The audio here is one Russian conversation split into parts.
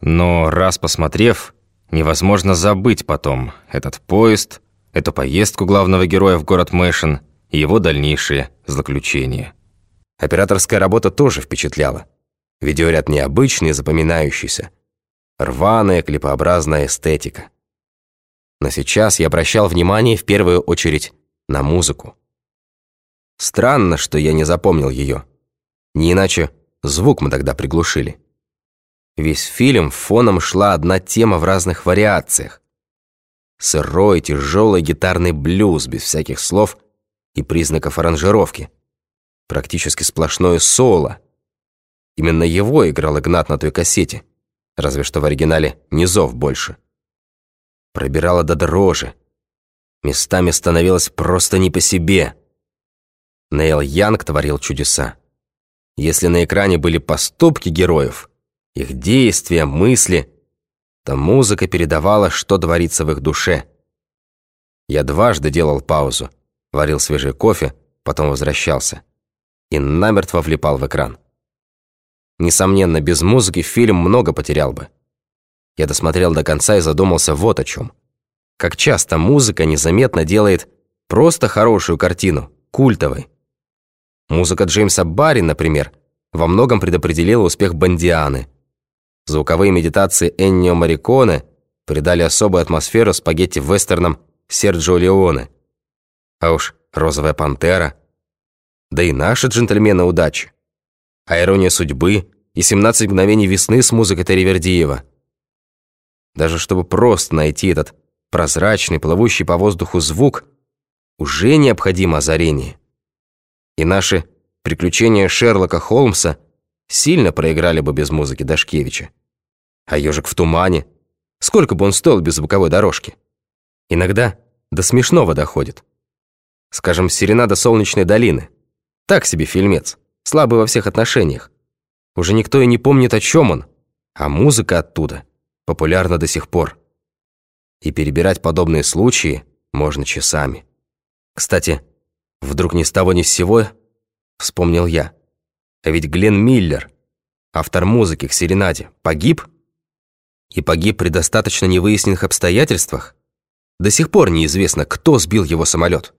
Но раз посмотрев, невозможно забыть потом этот поезд, эту поездку главного героя в город Мэшин и его дальнейшие злоключения. Операторская работа тоже впечатляла. Видеоряд необычный, запоминающийся. Рваная, клипообразная эстетика. Но сейчас я обращал внимание в первую очередь на музыку. Странно, что я не запомнил ее. Не иначе звук мы тогда приглушили. Весь фильм фоном шла одна тема в разных вариациях. Сырой, тяжелый гитарный блюз, без всяких слов и признаков аранжировки. Практически сплошное соло. Именно его играл Игнат на той кассете, разве что в оригинале низов больше. Пробирало до дрожи. Местами становилось просто не по себе. Нейл Янг творил чудеса. Если на экране были поступки героев, их действия, мысли, то музыка передавала, что творится в их душе. Я дважды делал паузу, варил свежий кофе, потом возвращался и намертво влипал в экран. Несомненно, без музыки фильм много потерял бы. Я досмотрел до конца и задумался вот о чем. Как часто музыка незаметно делает просто хорошую картину, культовой. Музыка Джеймса Барри, например, во многом предопределила успех «Бондианы». Звуковые медитации Эннио Мариконе придали особую атмосферу спагетти-вестернам Серджио Леоне. А уж «Розовая пантера», да и наши джентльмены удачи. А «Ирония судьбы» и «17 мгновений весны» с музыкой Таривердиева. Даже чтобы просто найти этот прозрачный, плывущий по воздуху звук, уже необходимо озарение и наши приключения Шерлока Холмса сильно проиграли бы без музыки Дашкевича. А «Ежик в тумане» сколько бы он стоил без звуковой дорожки? Иногда до смешного доходит. Скажем, «Серенада солнечной долины». Так себе фильмец, слабый во всех отношениях. Уже никто и не помнит, о чем он, а музыка оттуда популярна до сих пор. И перебирать подобные случаи можно часами. Кстати, Вдруг ни с того ни с сего вспомнил я. А ведь Глен Миллер, автор музыки к «Серенаде», погиб? И погиб при достаточно невыясненных обстоятельствах? До сих пор неизвестно, кто сбил его самолет.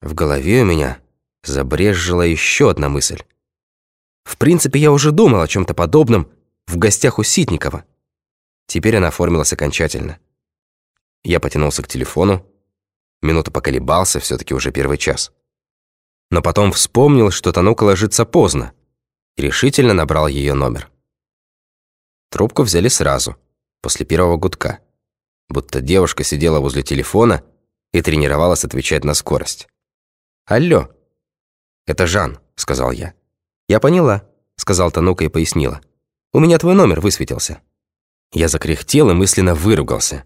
В голове у меня забрежжила еще одна мысль. В принципе, я уже думал о чем-то подобном в гостях у Ситникова. Теперь она оформилась окончательно. Я потянулся к телефону, Минуту поколебался, все-таки уже первый час. Но потом вспомнил, что Танука ложится поздно, и решительно набрал ее номер. Трубку взяли сразу, после первого гудка, будто девушка сидела возле телефона и тренировалась отвечать на скорость. «Алло!» «Это Жан», — сказал я. «Я поняла», — сказал Танука и пояснила. «У меня твой номер высветился». Я закряхтел и мысленно выругался.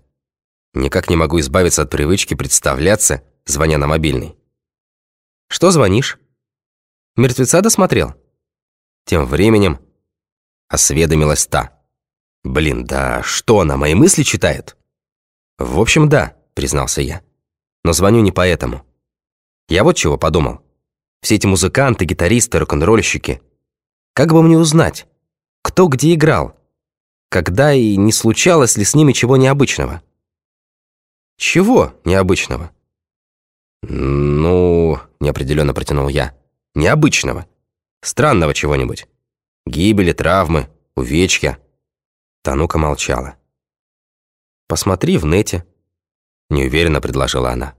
Никак не могу избавиться от привычки представляться, звоня на мобильный. «Что звонишь?» «Мертвеца досмотрел?» Тем временем осведомилась та. «Блин, да что она, мои мысли читает?» «В общем, да», признался я. «Но звоню не поэтому. Я вот чего подумал. Все эти музыканты, гитаристы, рок-н-ролльщики. Как бы мне узнать, кто где играл? Когда и не случалось ли с ними чего необычного?» «Чего необычного?» «Ну...» — неопределенно протянул я. «Необычного. Странного чего-нибудь. Гибели, травмы, увечья». Танука молчала. «Посмотри в нете», — неуверенно предложила она.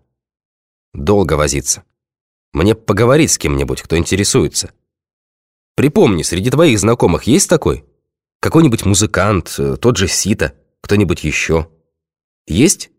«Долго возиться. Мне поговорить с кем-нибудь, кто интересуется. Припомни, среди твоих знакомых есть такой? Какой-нибудь музыкант, э, тот же Сита, кто-нибудь еще? Есть?»